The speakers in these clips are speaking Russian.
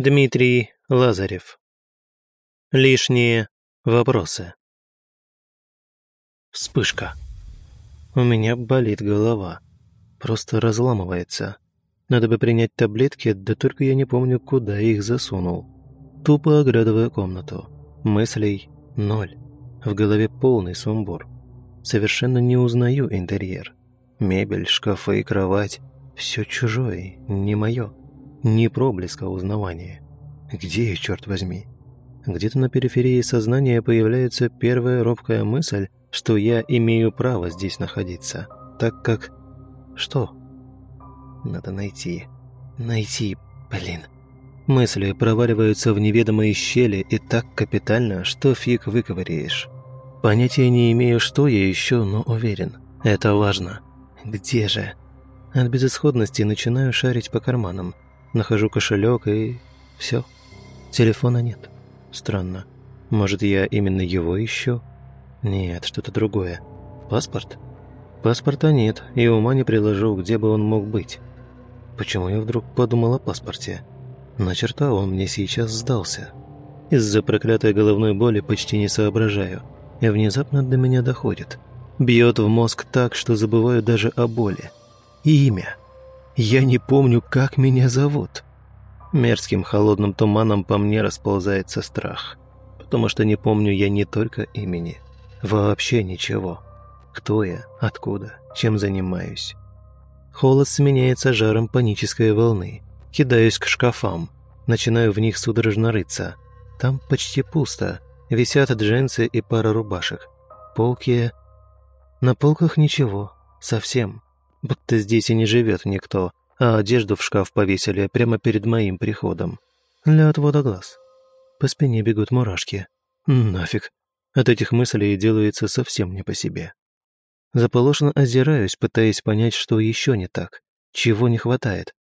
Дмитрий Лазарев. Лишние вопросы. Вспышка. У меня болит голова. Просто разламывается. Надо бы принять таблетки, да только я не помню, куда их засунул. Тупо оглядывая комнату. Мыслей ноль. В голове полный сумбур. Совершенно не узнаю интерьер. Мебель, шкафы и кровать. Все чужое, не мое ни проблеска узнавания. Где я, черт возьми? Где-то на периферии сознания появляется первая робкая мысль, что я имею право здесь находиться, так как... Что? Надо найти. Найти, блин. Мысли проваливаются в неведомые щели и так капитально, что фиг выковыряешь. Понятия не имею, что я еще, но уверен. Это важно. Где же? От безысходности начинаю шарить по карманам – Нахожу кошелек и... все. Телефона нет. Странно. Может, я именно его ищу? Нет, что-то другое. Паспорт? Паспорта нет, и ума не приложу, где бы он мог быть. Почему я вдруг подумал о паспорте? На черта он мне сейчас сдался. Из-за проклятой головной боли почти не соображаю. И внезапно до меня доходит. Бьет в мозг так, что забываю даже о боли. Имя. Я не помню, как меня зовут. Мерзким холодным туманом по мне расползается страх. Потому что не помню я не только имени. Вообще ничего. Кто я, откуда, чем занимаюсь. Холод сменяется жаром панической волны. Кидаюсь к шкафам. Начинаю в них судорожно рыться. Там почти пусто. Висят джинсы и пара рубашек. Полки... На полках ничего. Совсем будто здесь и не живет никто, а одежду в шкаф повесили прямо перед моим приходом. Для отвода глаз. По спине бегут мурашки. Нафиг. От этих мыслей делается совсем не по себе. Заполошенно озираюсь, пытаясь понять, что еще не так. Чего не хватает?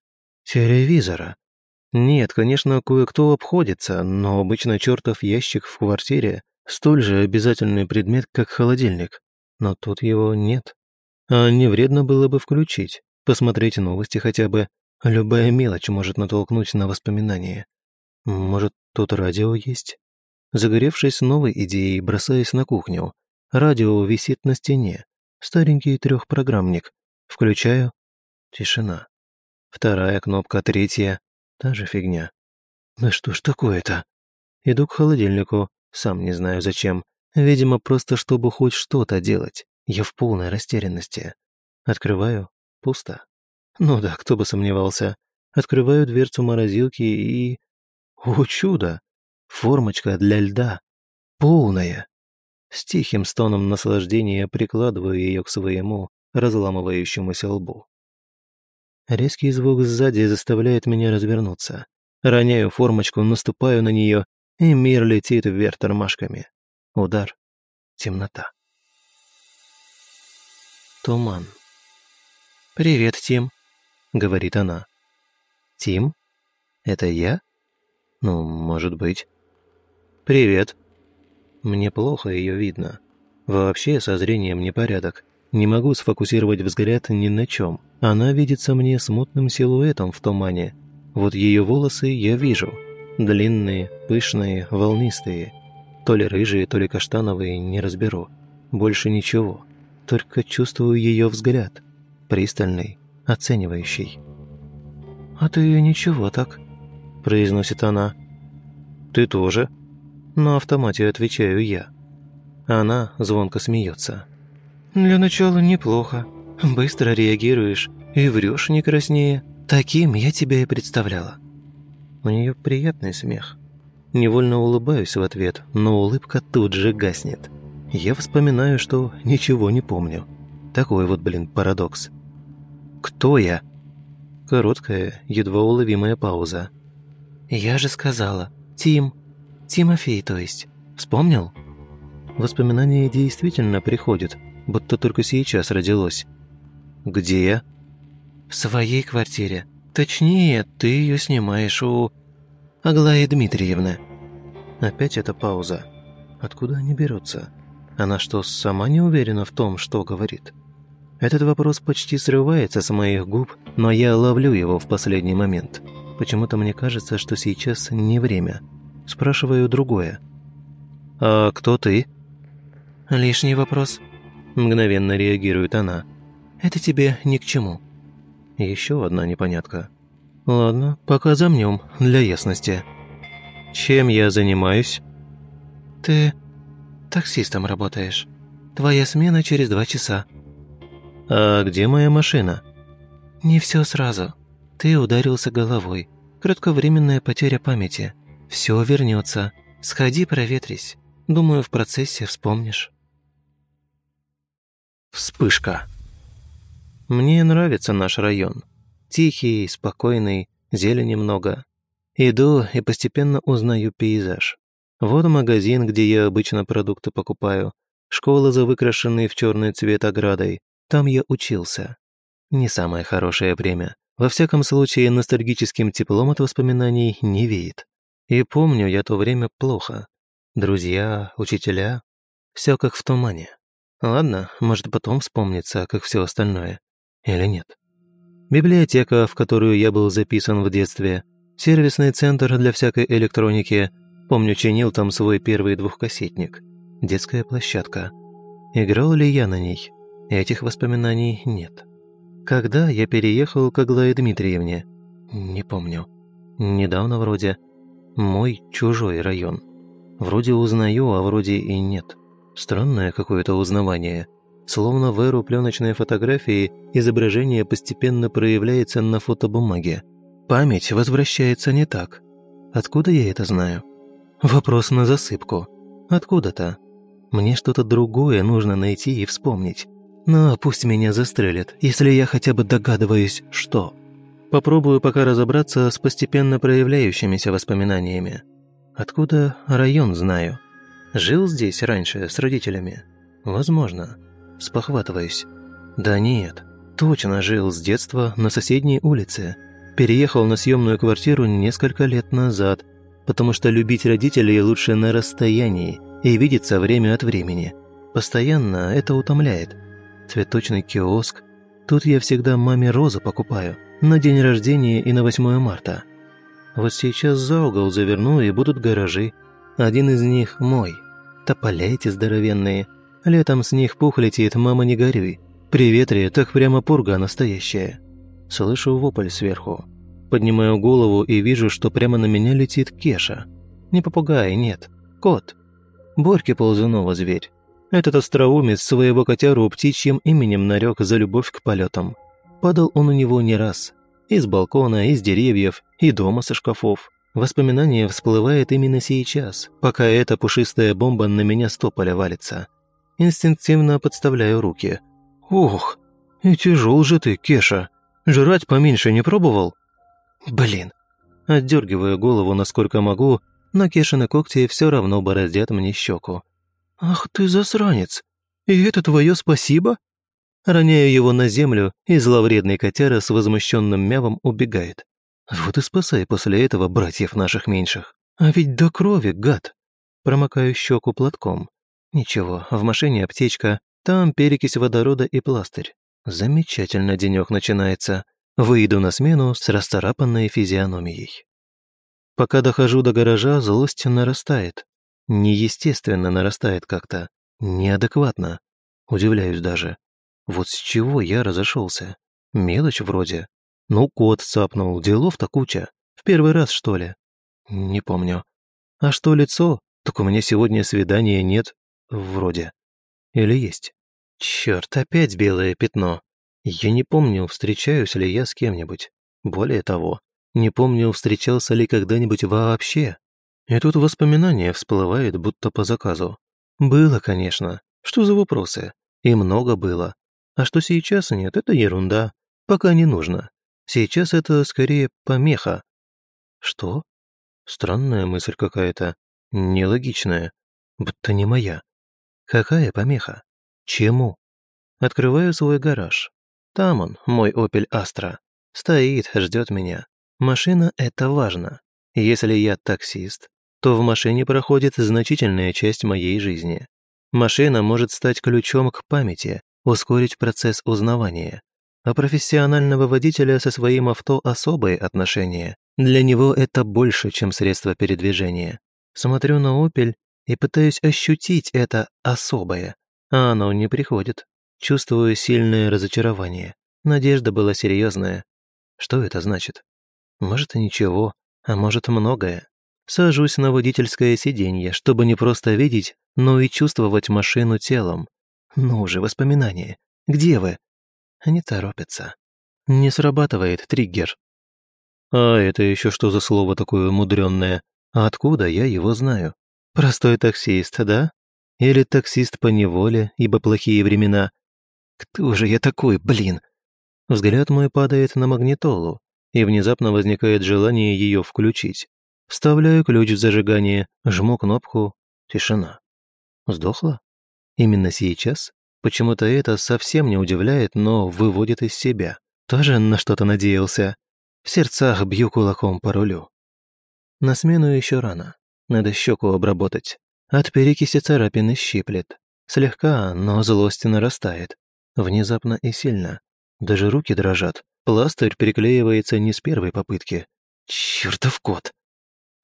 Телевизора. Нет, конечно, кое-кто обходится, но обычно чертов ящик в квартире столь же обязательный предмет, как холодильник. Но тут его нет. А не вредно было бы включить, посмотреть новости хотя бы. Любая мелочь может натолкнуть на воспоминания. Может, тут радио есть? Загоревшись новой идеей, бросаясь на кухню. Радио висит на стене. Старенький трехпрограммник. Включаю. Тишина. Вторая кнопка, третья. Та же фигня. Да что ж такое-то? Иду к холодильнику, сам не знаю зачем. Видимо, просто чтобы хоть что-то делать. Я в полной растерянности. Открываю. Пусто. Ну да, кто бы сомневался. Открываю дверцу морозилки и... О, чудо! Формочка для льда. Полная. С тихим стоном наслаждения прикладываю ее к своему разламывающемуся лбу. Резкий звук сзади заставляет меня развернуться. Роняю формочку, наступаю на нее, и мир летит вверх тормашками. Удар. Темнота. Туман. «Привет, Тим», — говорит она. «Тим? Это я? Ну, может быть». «Привет». Мне плохо ее видно. Вообще со зрением непорядок. Не могу сфокусировать взгляд ни на чем. Она видится мне смутным силуэтом в тумане. Вот ее волосы я вижу. Длинные, пышные, волнистые. То ли рыжие, то ли каштановые, не разберу. Больше ничего только чувствую ее взгляд, пристальный, оценивающий. «А ты ничего так», – произносит она. «Ты тоже?» На автомате отвечаю я. Она звонко смеется. «Для начала неплохо. Быстро реагируешь и врешь не краснее. Таким я тебя и представляла». У нее приятный смех. Невольно улыбаюсь в ответ, но улыбка тут же гаснет. Я вспоминаю, что ничего не помню. Такой вот, блин, парадокс. «Кто я?» Короткая, едва уловимая пауза. «Я же сказала. Тим. Тимофей, то есть. Вспомнил?» Воспоминание действительно приходит, будто только сейчас родилось. «Где я?» «В своей квартире. Точнее, ты ее снимаешь у... Аглаи Дмитриевны». Опять эта пауза. Откуда они берутся? Она что, сама не уверена в том, что говорит? Этот вопрос почти срывается с моих губ, но я ловлю его в последний момент. Почему-то мне кажется, что сейчас не время. Спрашиваю другое. «А кто ты?» «Лишний вопрос», – мгновенно реагирует она. «Это тебе ни к чему». Еще одна непонятка. Ладно, пока замнем, для ясности. Чем я занимаюсь? Ты таксистом работаешь. Твоя смена через два часа. А где моя машина? Не все сразу. Ты ударился головой. Кратковременная потеря памяти. Все вернется. Сходи, проветрись. Думаю, в процессе вспомнишь. Вспышка. Мне нравится наш район. Тихий, спокойный, зелени много. Иду и постепенно узнаю пейзаж. Вот магазин, где я обычно продукты покупаю. Школа за выкрашенной в черный цвет оградой. Там я учился. Не самое хорошее время. Во всяком случае, ностальгическим теплом от воспоминаний не веет. И помню я то время плохо. Друзья, учителя. Все как в тумане. Ладно, может потом вспомнится, как все остальное. Или нет. Библиотека, в которую я был записан в детстве. Сервисный центр для всякой электроники. Помню, чинил там свой первый двухкассетник. Детская площадка. Играл ли я на ней? Этих воспоминаний нет. Когда я переехал к Аглае Дмитриевне? Не помню. Недавно вроде. Мой чужой район. Вроде узнаю, а вроде и нет. Странное какое-то узнавание. Словно в эру пленочной фотографии изображение постепенно проявляется на фотобумаге. Память возвращается не так. Откуда я это знаю? Вопрос на засыпку. Откуда-то. Мне что-то другое нужно найти и вспомнить. Но пусть меня застрелят, если я хотя бы догадываюсь, что. Попробую пока разобраться с постепенно проявляющимися воспоминаниями. Откуда район знаю? Жил здесь раньше с родителями? Возможно. Спохватываюсь. Да нет, точно жил с детства на соседней улице. Переехал на съемную квартиру несколько лет назад, потому что любить родителей лучше на расстоянии и видеться время от времени. Постоянно это утомляет. Цветочный киоск. Тут я всегда маме розы покупаю. На день рождения и на 8 марта. Вот сейчас за угол заверну, и будут гаражи. Один из них мой. Тополя эти здоровенные. Летом с них пух летит, мама не горюй. При ветре так прямо пурга настоящая. Слышу вопль сверху. Поднимаю голову и вижу, что прямо на меня летит Кеша. Не попугай, нет. Кот. Борьки ползунова зверь. Этот остроумец своего котяру птичьим именем нарек за любовь к полетам. Падал он у него не раз. Из балкона, из деревьев, и дома со шкафов. Воспоминание всплывает именно сейчас, пока эта пушистая бомба на меня с тополя валится. Инстинктивно подставляю руки. «Ох, и тяжел же ты, Кеша. Жрать поменьше не пробовал?» «Блин». Отдергиваю голову насколько могу, но Кешины когти все равно бороздят мне щеку. «Ах ты засранец! И это твое спасибо?» Роняю его на землю, и зловредный котяра с возмущенным мявом убегает. Вот и спасай после этого братьев наших меньших. А ведь до крови, гад. Промокаю щеку платком. Ничего, в машине аптечка, там перекись водорода и пластырь. Замечательно денек начинается. Выйду на смену с расцарапанной физиономией. Пока дохожу до гаража, злость нарастает. Неестественно нарастает как-то. Неадекватно. Удивляюсь даже. Вот с чего я разошелся? Мелочь вроде. Ну, кот цапнул, делов-то куча. В первый раз, что ли? Не помню. А что лицо? Так у меня сегодня свидания нет. Вроде. Или есть? Черт, опять белое пятно. Я не помню, встречаюсь ли я с кем-нибудь. Более того, не помню, встречался ли когда-нибудь вообще. И тут воспоминание всплывает, будто по заказу. Было, конечно. Что за вопросы? И много было. А что сейчас нет, это ерунда. Пока не нужно. Сейчас это скорее помеха. Что? Странная мысль какая-то. Нелогичная. Будто не моя. Какая помеха? Чему? Открываю свой гараж. Там он, мой Opel Astra. Стоит, ждет меня. Машина — это важно. Если я таксист, то в машине проходит значительная часть моей жизни. Машина может стать ключом к памяти, ускорить процесс узнавания. А профессионального водителя со своим авто особые отношения. Для него это больше, чем средство передвижения. Смотрю на «Опель» и пытаюсь ощутить это особое, а оно не приходит. Чувствую сильное разочарование. Надежда была серьезная. Что это значит? Может и ничего, а может многое. Сажусь на водительское сиденье, чтобы не просто видеть, но и чувствовать машину телом. Ну же, воспоминания. Где вы? Они торопятся. Не срабатывает триггер. А это еще что за слово такое мудренное? Откуда я его знаю? Простой таксист, да? Или таксист по неволе, ибо плохие времена? Кто же я такой, блин? Взгляд мой падает на магнитолу, и внезапно возникает желание ее включить. Вставляю ключ в зажигание, жму кнопку. Тишина. Сдохла? Именно сейчас? Почему-то это совсем не удивляет, но выводит из себя. Тоже на что-то надеялся. В сердцах бью кулаком по рулю. На смену еще рано. Надо щеку обработать. От перекиси царапины щиплет. Слегка, но злость нарастает. Внезапно и сильно. Даже руки дрожат. Пластырь приклеивается не с первой попытки. Чертов кот!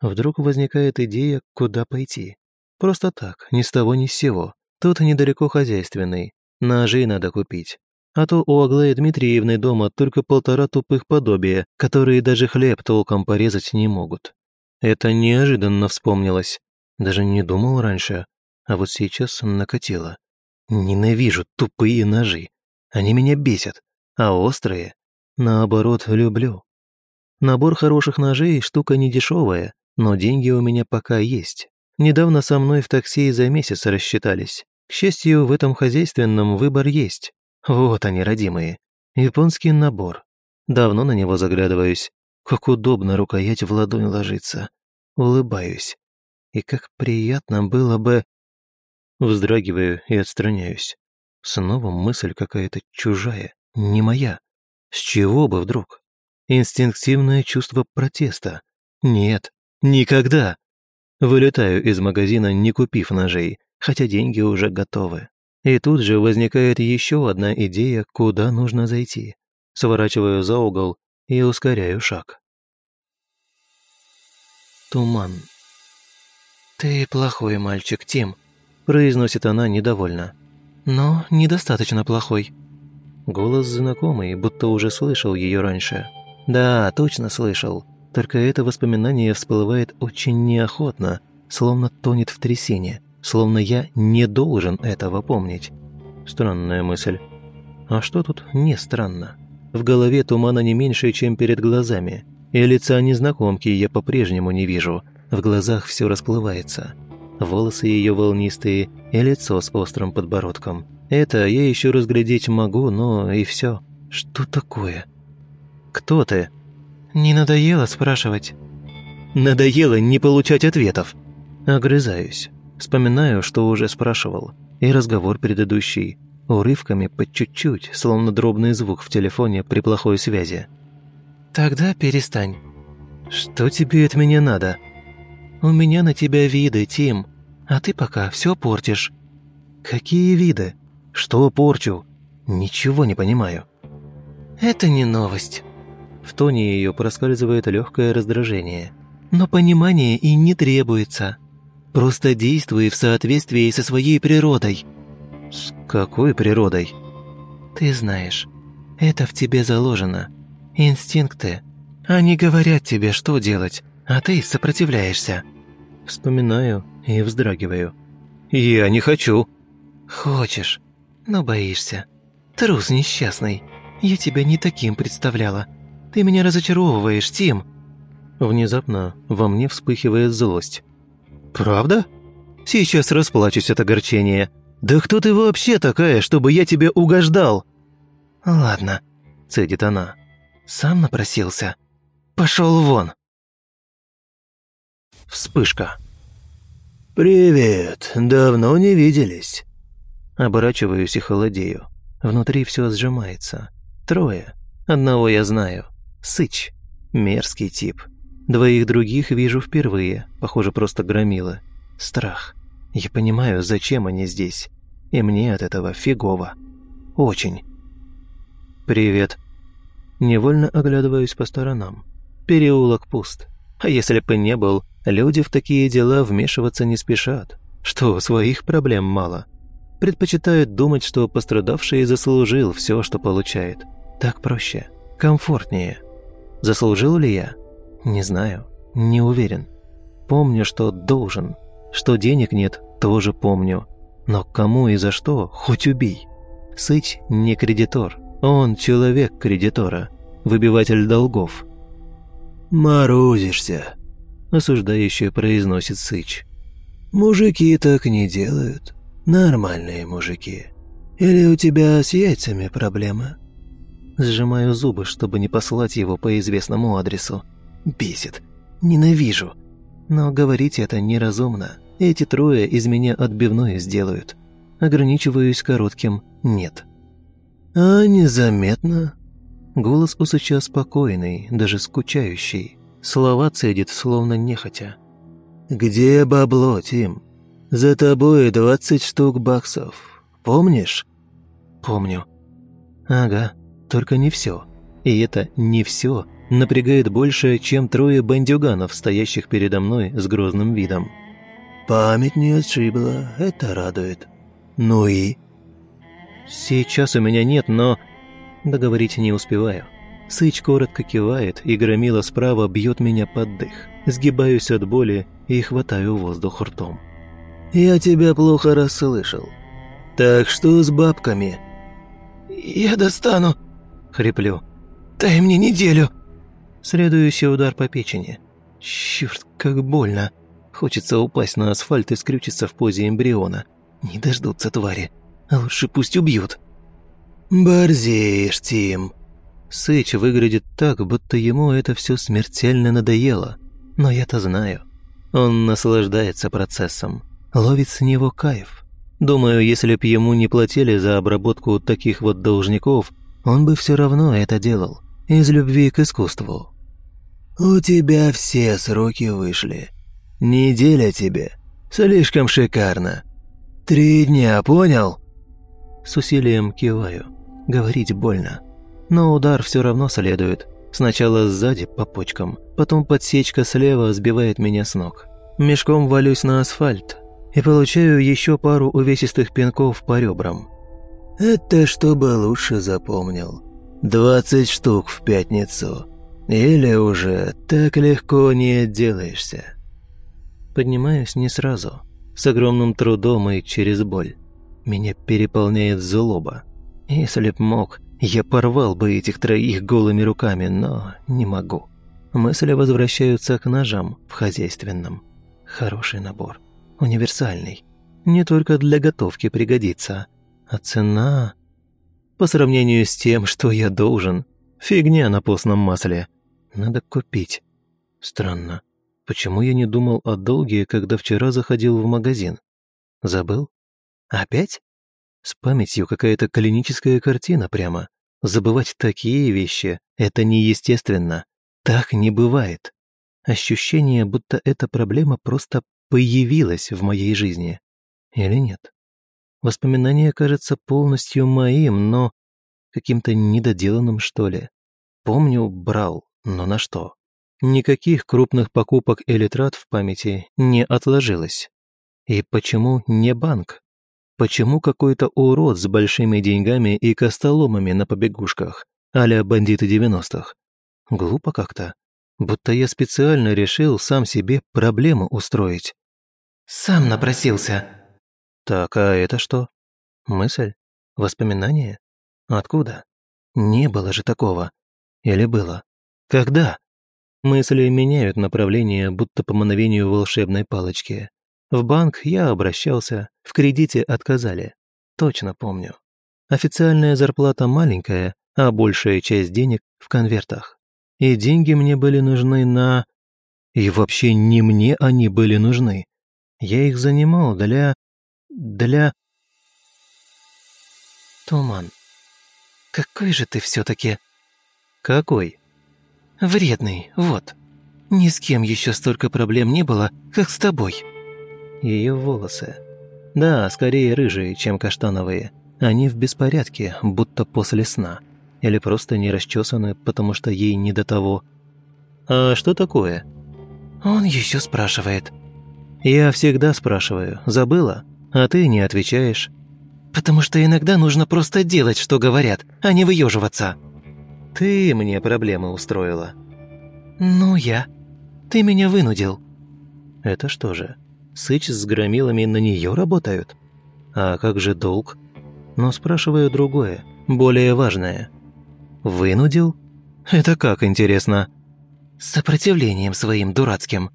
Вдруг возникает идея, куда пойти. Просто так, ни с того ни с сего. Тут недалеко хозяйственный. Ножей надо купить. А то у Аглаи Дмитриевны дома только полтора тупых подобия, которые даже хлеб толком порезать не могут. Это неожиданно вспомнилось. Даже не думал раньше. А вот сейчас накатило. Ненавижу тупые ножи. Они меня бесят. А острые, наоборот, люблю. Набор хороших ножей – штука недешевая, но деньги у меня пока есть. Недавно со мной в такси за месяц рассчитались. К счастью, в этом хозяйственном выбор есть. Вот они, родимые. Японский набор. Давно на него заглядываюсь. Как удобно рукоять в ладонь ложится. Улыбаюсь. И как приятно было бы... Вздрагиваю и отстраняюсь. Снова мысль какая-то чужая, не моя. С чего бы вдруг? Инстинктивное чувство протеста. Нет, никогда. Вылетаю из магазина, не купив ножей, хотя деньги уже готовы. И тут же возникает еще одна идея, куда нужно зайти. Сворачиваю за угол и ускоряю шаг. Туман. «Ты плохой мальчик, Тим», – произносит она недовольно. «Но недостаточно плохой». Голос знакомый, будто уже слышал ее раньше. Да, точно слышал. Только это воспоминание всплывает очень неохотно, словно тонет в трясине, словно я не должен этого помнить. Странная мысль. А что тут не странно? В голове тумана не меньше, чем перед глазами, и лица незнакомки я по-прежнему не вижу. В глазах все расплывается. Волосы ее волнистые и лицо с острым подбородком. Это я еще разглядеть могу, но и все. Что такое? Кто ты? Не надоело спрашивать? Надоело не получать ответов. Огрызаюсь. Вспоминаю, что уже спрашивал. И разговор предыдущий. Урывками по чуть-чуть, словно дробный звук в телефоне при плохой связи. «Тогда перестань». «Что тебе от меня надо?» «У меня на тебя виды, Тим, а ты пока все портишь». «Какие виды?» Что порчу? Ничего не понимаю. Это не новость. В тоне ее проскальзывает легкое раздражение. Но понимание и не требуется. Просто действуй в соответствии со своей природой. С какой природой? Ты знаешь, это в тебе заложено. Инстинкты. Они говорят тебе, что делать, а ты сопротивляешься. Вспоминаю и вздрагиваю. Я не хочу. Хочешь но боишься. Трус несчастный. Я тебя не таким представляла. Ты меня разочаровываешь, Тим». Внезапно во мне вспыхивает злость. «Правда? Сейчас расплачусь от огорчения. Да кто ты вообще такая, чтобы я тебе угождал?» «Ладно», — цедит она. «Сам напросился. Пошел вон». Вспышка. «Привет, давно не виделись». Оборачиваюсь и холодею. Внутри все сжимается. Трое. Одного я знаю. Сыч. Мерзкий тип. Двоих других вижу впервые. Похоже, просто громило. Страх. Я понимаю, зачем они здесь. И мне от этого фигово. Очень. «Привет». Невольно оглядываюсь по сторонам. Переулок пуст. А если бы не был, люди в такие дела вмешиваться не спешат. Что, своих проблем мало. Предпочитают думать, что пострадавший заслужил все, что получает. Так проще, комфортнее. Заслужил ли я? Не знаю, не уверен. Помню, что должен. Что денег нет, тоже помню. Но кому и за что, хоть убей. Сыч не кредитор, он человек кредитора, выбиватель долгов. «Морозишься», – осуждающе произносит Сыч. «Мужики так не делают. Нормальные мужики. Или у тебя с яйцами проблемы?» Сжимаю зубы, чтобы не послать его по известному адресу. Бесит. Ненавижу. Но говорить это неразумно. Эти трое из меня отбивную сделают. Ограничиваюсь коротким «нет». «А незаметно?» Голос у Сыча спокойный, даже скучающий. Слова цедит, словно нехотя. «Где бабло, Тим? За тобой двадцать штук баксов. Помнишь?» «Помню». «Ага, только не все. И это «не все» напрягает больше, чем трое бандюганов, стоящих передо мной с грозным видом. «Память не отшибла, это радует. Ну и?» «Сейчас у меня нет, но...» Договорить не успеваю. Сыч коротко кивает, и громила справа бьет меня под дых. Сгибаюсь от боли и хватаю воздух ртом. «Я тебя плохо расслышал. Так что с бабками?» «Я достану», — хриплю. «Дай мне неделю». Следующий удар по печени. Черт, как больно. Хочется упасть на асфальт и скрючиться в позе эмбриона. Не дождутся твари. А лучше пусть убьют. «Борзеешь, Тим». Сыч выглядит так, будто ему это все смертельно надоело. Но я-то знаю. Он наслаждается процессом. Ловит с него кайф. Думаю, если б ему не платили за обработку таких вот должников, он бы все равно это делал. Из любви к искусству. «У тебя все сроки вышли. Неделя тебе. Слишком шикарно. Три дня, понял?» С усилием киваю. Говорить больно. Но удар все равно следует. Сначала сзади по почкам, потом подсечка слева сбивает меня с ног. Мешком валюсь на асфальт и получаю еще пару увесистых пинков по ребрам. «Это чтобы лучше запомнил. Двадцать штук в пятницу. Или уже так легко не отделаешься». Поднимаюсь не сразу, с огромным трудом и через боль. Меня переполняет злоба. Если б мог, я порвал бы этих троих голыми руками, но не могу. Мысли возвращаются к ножам в хозяйственном. Хороший набор. Универсальный. Не только для готовки пригодится. А цена... По сравнению с тем, что я должен, фигня на постном масле. Надо купить. Странно. Почему я не думал о долге, когда вчера заходил в магазин? Забыл? Опять? С памятью какая-то клиническая картина прямо. Забывать такие вещи – это неестественно. Так не бывает. Ощущение, будто эта проблема просто появилась в моей жизни. Или нет? Воспоминание кажется полностью моим, но каким-то недоделанным, что ли. Помню, брал, но на что? Никаких крупных покупок или трат в памяти не отложилось. И почему не банк? Почему какой-то урод с большими деньгами и костоломами на побегушках, а-ля бандиты 90-х? Глупо как-то. Будто я специально решил сам себе проблему устроить. «Сам напросился». Так, а это что? Мысль? Воспоминание? Откуда? Не было же такого. Или было? Когда? Мысли меняют направление, будто по мановению волшебной палочки. В банк я обращался, в кредите отказали. Точно помню. Официальная зарплата маленькая, а большая часть денег в конвертах. И деньги мне были нужны на... И вообще не мне они были нужны. Я их занимал для... для... Туман. Какой же ты все-таки... Какой? Вредный, вот. Ни с кем еще столько проблем не было, как с тобой ее волосы. Да, скорее рыжие, чем каштановые. Они в беспорядке, будто после сна. Или просто не расчесаны, потому что ей не до того. А что такое? Он еще спрашивает. Я всегда спрашиваю. Забыла? А ты не отвечаешь. Потому что иногда нужно просто делать, что говорят, а не выеживаться. Ты мне проблемы устроила. Ну, я. Ты меня вынудил. Это что же, Сыч с громилами на нее работают? А как же долг? Но спрашиваю другое, более важное. Вынудил? Это как, интересно? Сопротивлением своим дурацким.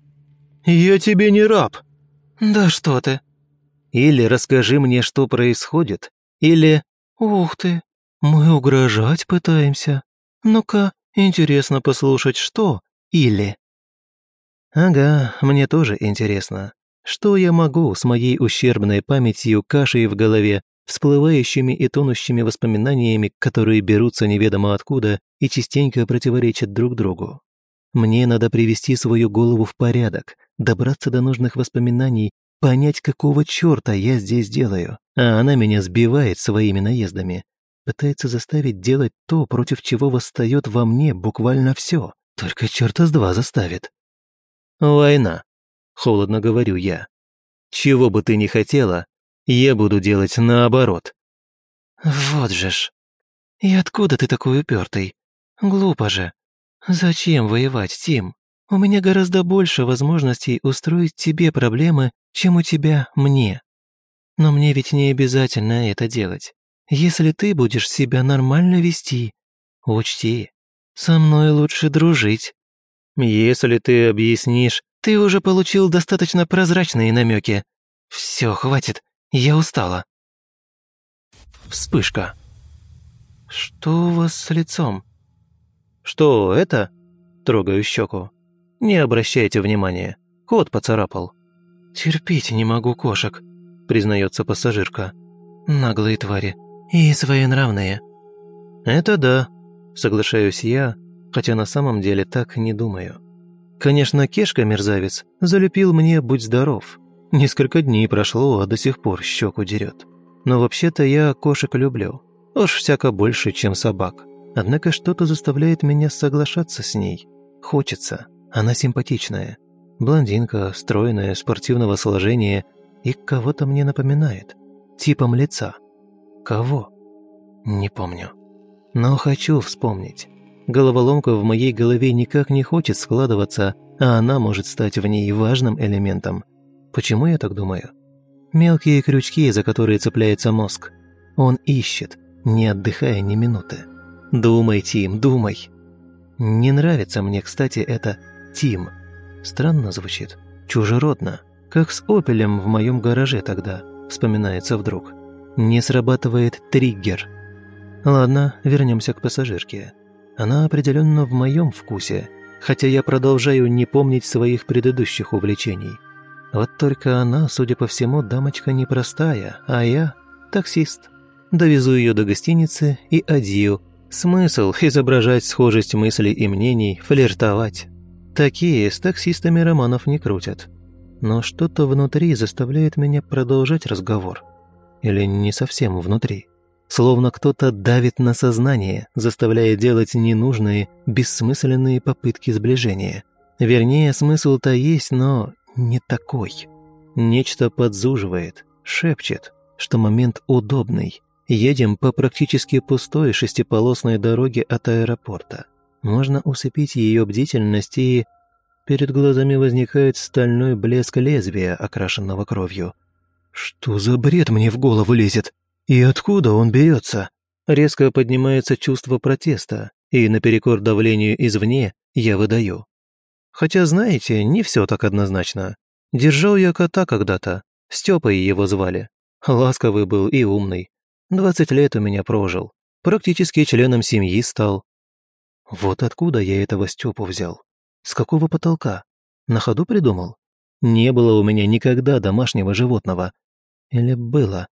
Я тебе не раб. Да что ты. Или расскажи мне, что происходит, или... Ух ты, мы угрожать пытаемся. Ну-ка, интересно послушать, что или... Ага, мне тоже интересно. Что я могу с моей ущербной памятью, кашей в голове, всплывающими и тонущими воспоминаниями, которые берутся неведомо откуда и частенько противоречат друг другу? Мне надо привести свою голову в порядок, добраться до нужных воспоминаний, понять, какого черта я здесь делаю, а она меня сбивает своими наездами, пытается заставить делать то, против чего восстает во мне буквально все, только черта с два заставит. Война. Холодно говорю я. Чего бы ты ни хотела, я буду делать наоборот. Вот же ж. И откуда ты такой упертый? Глупо же. Зачем воевать, Тим? У меня гораздо больше возможностей устроить тебе проблемы, чем у тебя мне. Но мне ведь не обязательно это делать. Если ты будешь себя нормально вести, учти, со мной лучше дружить. Если ты объяснишь, ты уже получил достаточно прозрачные намеки. Все, хватит, я устала. Вспышка. Что у вас с лицом? Что это? Трогаю щеку. Не обращайте внимания. Кот поцарапал. Терпеть не могу кошек, признается пассажирка. Наглые твари. И своенравные. Это да, соглашаюсь я, хотя на самом деле так не думаю. Конечно, Кешка-мерзавец залепил мне «Будь здоров». Несколько дней прошло, а до сих пор щеку дерет. Но вообще-то я кошек люблю. Уж всяко больше, чем собак. Однако что-то заставляет меня соглашаться с ней. Хочется. Она симпатичная. Блондинка, стройная, спортивного сложения и кого-то мне напоминает. Типом лица. Кого? Не помню. Но хочу вспомнить. Головоломка в моей голове никак не хочет складываться, а она может стать в ней важным элементом. Почему я так думаю? Мелкие крючки, за которые цепляется мозг. Он ищет, не отдыхая ни минуты. Думай, Тим, думай. Не нравится мне, кстати, это «Тим». Странно звучит, чужеродно, как с «Опелем» в моем гараже тогда, вспоминается вдруг. Не срабатывает триггер. Ладно, вернемся к пассажирке. Она определенно в моем вкусе, хотя я продолжаю не помнить своих предыдущих увлечений. Вот только она, судя по всему, дамочка непростая, а я – таксист. Довезу ее до гостиницы и адью. Смысл – изображать схожесть мыслей и мнений, флиртовать. Такие с таксистами романов не крутят. Но что-то внутри заставляет меня продолжать разговор. Или не совсем внутри. Словно кто-то давит на сознание, заставляя делать ненужные, бессмысленные попытки сближения. Вернее, смысл-то есть, но не такой. Нечто подзуживает, шепчет, что момент удобный. Едем по практически пустой шестиполосной дороге от аэропорта. Можно усыпить ее бдительность и... Перед глазами возникает стальной блеск лезвия, окрашенного кровью. Что за бред мне в голову лезет? И откуда он берется? Резко поднимается чувство протеста, и наперекор давлению извне я выдаю. Хотя, знаете, не все так однозначно. Держал я кота когда-то, Степой его звали. Ласковый был и умный. Двадцать лет у меня прожил. Практически членом семьи стал. Вот откуда я этого Степу взял? С какого потолка? На ходу придумал? Не было у меня никогда домашнего животного. Или было?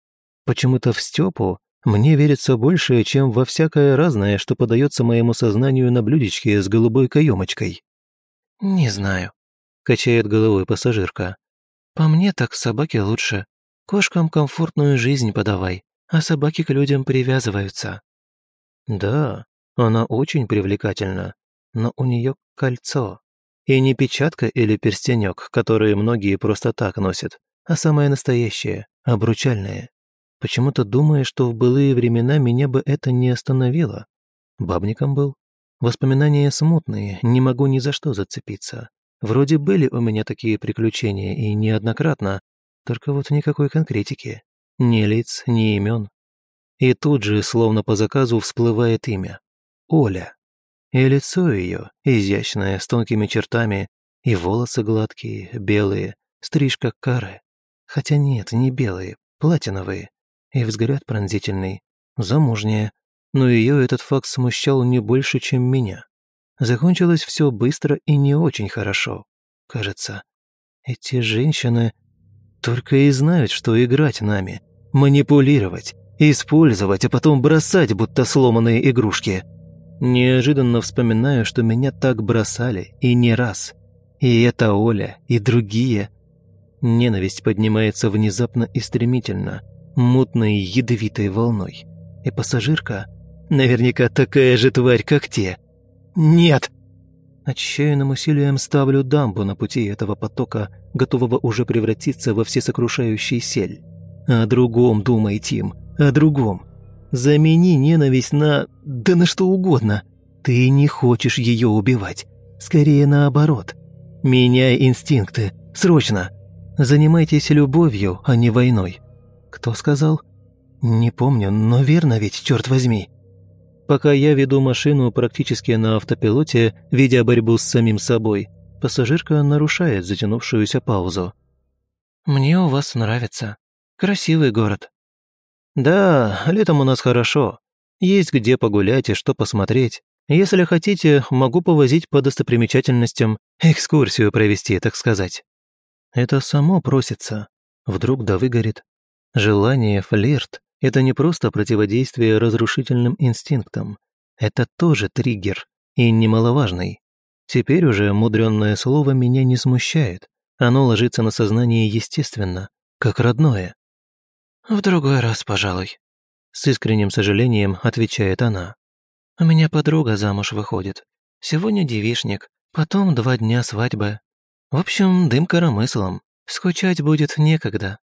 Почему-то в Степу мне верится больше, чем во всякое разное, что подается моему сознанию на блюдечке с голубой каемочкой. «Не знаю», — качает головой пассажирка. «По мне так собаки лучше. Кошкам комфортную жизнь подавай, а собаки к людям привязываются». «Да, Она очень привлекательна, но у нее кольцо. И не печатка или перстенек, которые многие просто так носят, а самое настоящее, обручальное. Почему-то думая, что в былые времена меня бы это не остановило. Бабником был. Воспоминания смутные, не могу ни за что зацепиться. Вроде были у меня такие приключения и неоднократно, только вот никакой конкретики. Ни лиц, ни имен. И тут же, словно по заказу, всплывает имя. Оля. И лицо ее, изящное, с тонкими чертами, и волосы гладкие, белые, стрижка кары. Хотя нет, не белые, платиновые. И взгляд пронзительный, замужняя. Но ее этот факт смущал не больше, чем меня. Закончилось все быстро и не очень хорошо, кажется. Эти женщины только и знают, что играть нами, манипулировать, использовать, а потом бросать, будто сломанные игрушки. Неожиданно вспоминаю, что меня так бросали, и не раз. И это Оля, и другие. Ненависть поднимается внезапно и стремительно, мутной ядовитой волной. И пассажирка наверняка такая же тварь, как те. «Нет!» Отчаянным усилием ставлю дамбу на пути этого потока, готового уже превратиться во всесокрушающий сель. О другом думай, Тим, о другом. Замени ненависть на... да на что угодно. Ты не хочешь ее убивать. Скорее наоборот. Меняй инстинкты. Срочно. Занимайтесь любовью, а не войной. Кто сказал? Не помню, но верно ведь, черт возьми. Пока я веду машину практически на автопилоте, видя борьбу с самим собой, пассажирка нарушает затянувшуюся паузу. «Мне у вас нравится. Красивый город. «Да, летом у нас хорошо. Есть где погулять и что посмотреть. Если хотите, могу повозить по достопримечательностям, экскурсию провести, так сказать». Это само просится. Вдруг да выгорит. Желание, флирт — это не просто противодействие разрушительным инстинктам. Это тоже триггер, и немаловажный. Теперь уже мудренное слово меня не смущает. Оно ложится на сознание естественно, как родное. «В другой раз, пожалуй», — с искренним сожалением отвечает она. «У меня подруга замуж выходит. Сегодня девишник, потом два дня свадьбы. В общем, дым коромыслом. Скучать будет некогда».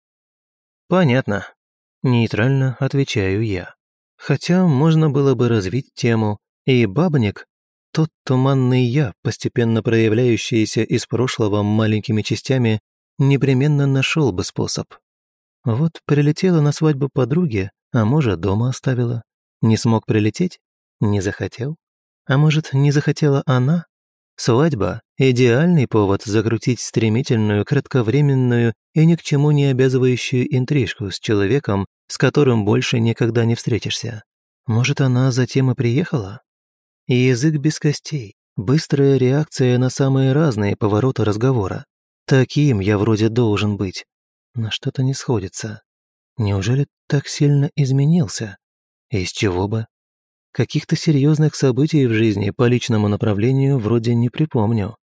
«Понятно», — нейтрально отвечаю я. Хотя можно было бы развить тему, и бабник, тот туманный я, постепенно проявляющийся из прошлого маленькими частями, непременно нашел бы способ. Вот прилетела на свадьбу подруги, а может, дома оставила. Не смог прилететь? Не захотел? А может, не захотела она? Свадьба – идеальный повод закрутить стремительную, кратковременную и ни к чему не обязывающую интрижку с человеком, с которым больше никогда не встретишься. Может, она затем и приехала? Язык без костей, быстрая реакция на самые разные повороты разговора. Таким я вроде должен быть, но что-то не сходится. Неужели так сильно изменился? Из чего бы? Каких-то серьезных событий в жизни по личному направлению вроде не припомню.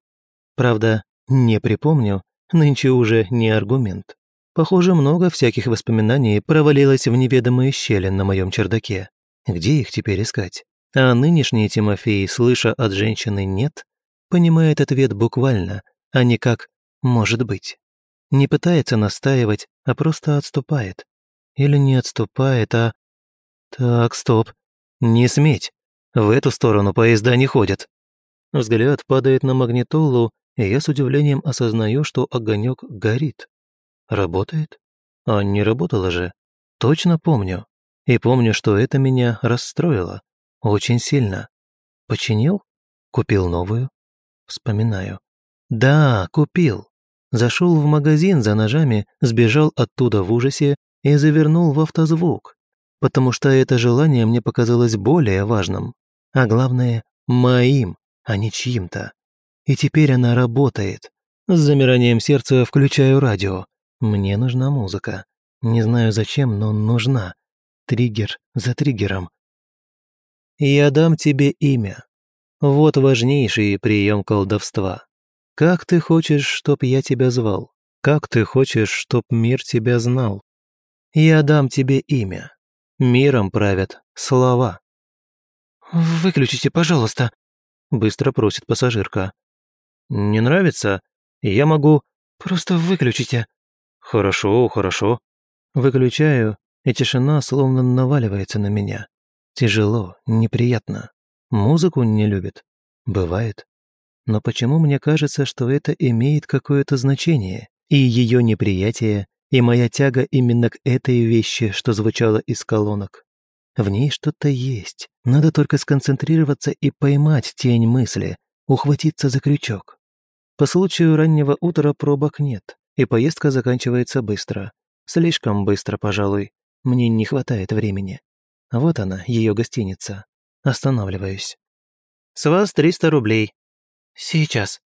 Правда, не припомню, нынче уже не аргумент. Похоже, много всяких воспоминаний провалилось в неведомые щели на моем чердаке. Где их теперь искать? А нынешний Тимофей, слыша от женщины «нет», понимает ответ буквально, а не как «может быть». Не пытается настаивать, а просто отступает. Или не отступает, а... Так, стоп. Не сметь. В эту сторону поезда не ходят. Взгляд падает на магнитолу, и я с удивлением осознаю, что огонек горит. Работает? А не работало же. Точно помню. И помню, что это меня расстроило. Очень сильно. Починил? Купил новую? Вспоминаю. Да, купил. Зашел в магазин за ножами, сбежал оттуда в ужасе и завернул в автозвук, потому что это желание мне показалось более важным, а главное, моим, а не чьим-то. И теперь она работает. С замиранием сердца включаю радио. Мне нужна музыка. Не знаю зачем, но нужна. Триггер за триггером. Я дам тебе имя. Вот важнейший прием колдовства. Как ты хочешь, чтоб я тебя звал? Как ты хочешь, чтоб мир тебя знал? Я дам тебе имя. Миром правят слова. «Выключите, пожалуйста», — быстро просит пассажирка. «Не нравится? Я могу...» «Просто выключите». «Хорошо, хорошо». Выключаю, и тишина словно наваливается на меня. Тяжело, неприятно. Музыку не любит. Бывает. Но почему мне кажется, что это имеет какое-то значение? И ее неприятие, и моя тяга именно к этой вещи, что звучало из колонок. В ней что-то есть. Надо только сконцентрироваться и поймать тень мысли, ухватиться за крючок. По случаю раннего утра пробок нет, и поездка заканчивается быстро. Слишком быстро, пожалуй. Мне не хватает времени. Вот она, ее гостиница. Останавливаюсь. «С вас триста рублей». «Сейчас».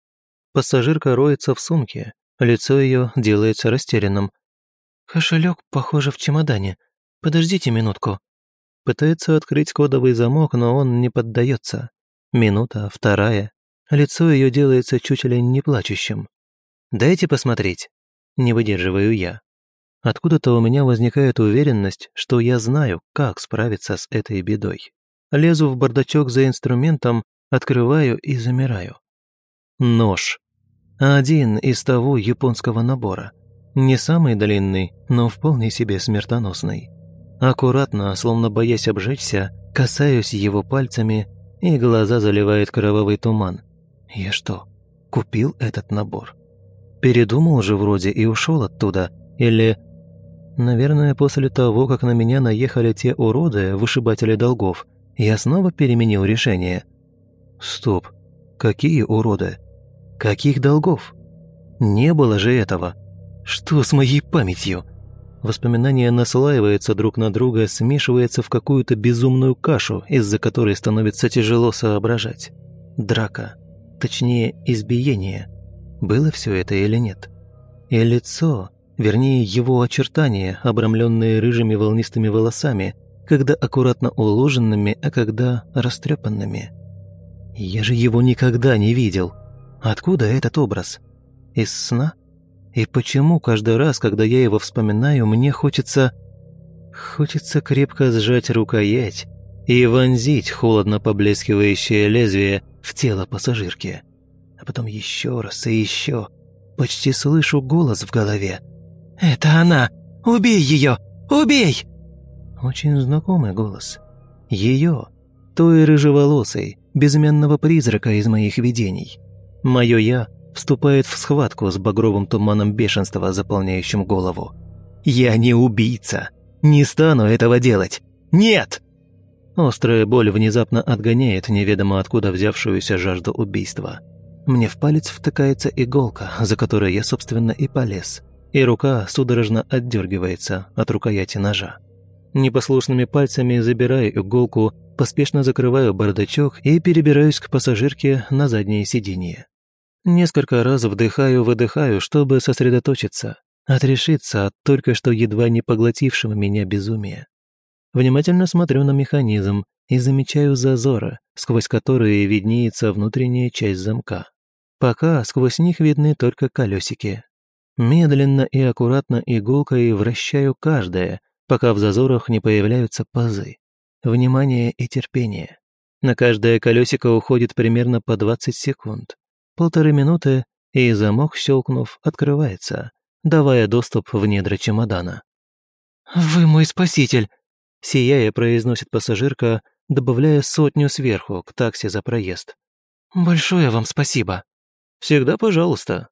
Пассажирка роется в сумке. Лицо ее делается растерянным. Кошелек, похоже, в чемодане. Подождите минутку. Пытается открыть кодовый замок, но он не поддается. Минута, вторая. Лицо ее делается чуть ли не плачущим. «Дайте посмотреть». Не выдерживаю я. Откуда-то у меня возникает уверенность, что я знаю, как справиться с этой бедой. Лезу в бардачок за инструментом, открываю и замираю. Нож. Один из того японского набора. Не самый длинный, но вполне себе смертоносный. Аккуратно, словно боясь обжечься, касаюсь его пальцами, и глаза заливает кровавый туман. Я что, купил этот набор? Передумал же вроде и ушел оттуда, или Наверное, после того, как на меня наехали те уроды, вышибатели долгов, я снова переменил решение. Стоп, какие уроды? Каких долгов? Не было же этого. Что с моей памятью? Воспоминания наслаиваются друг на друга, смешиваются в какую-то безумную кашу, из-за которой становится тяжело соображать. Драка. Точнее, избиение. Было все это или нет? И лицо, вернее его очертания, обрамленные рыжими волнистыми волосами, когда аккуратно уложенными, а когда растрепанными. Я же его никогда не видел. Откуда этот образ? Из сна? И почему каждый раз, когда я его вспоминаю, мне хочется... Хочется крепко сжать рукоять и вонзить холодно поблескивающее лезвие в тело пассажирки. А потом еще раз и еще. Почти слышу голос в голове – «Это она! Убей ее! Убей!» Очень знакомый голос. Ее, той рыжеволосой, безымянного призрака из моих видений. Мое «я» вступает в схватку с багровым туманом бешенства, заполняющим голову. «Я не убийца! Не стану этого делать! Нет!» Острая боль внезапно отгоняет неведомо откуда взявшуюся жажду убийства. Мне в палец втыкается иголка, за которой я, собственно, и полез и рука судорожно отдергивается от рукояти ножа. Непослушными пальцами забираю иголку, поспешно закрываю бардачок и перебираюсь к пассажирке на заднее сиденье. Несколько раз вдыхаю-выдыхаю, чтобы сосредоточиться, отрешиться от только что едва не поглотившего меня безумия. Внимательно смотрю на механизм и замечаю зазоры, сквозь которые виднеется внутренняя часть замка. Пока сквозь них видны только колесики, Медленно и аккуратно иголкой вращаю каждое, пока в зазорах не появляются пазы. Внимание и терпение. На каждое колесико уходит примерно по 20 секунд. Полторы минуты, и замок, щелкнув, открывается, давая доступ в недра чемодана. «Вы мой спаситель!» Сияя, произносит пассажирка, добавляя сотню сверху к такси за проезд. «Большое вам спасибо!» «Всегда пожалуйста!»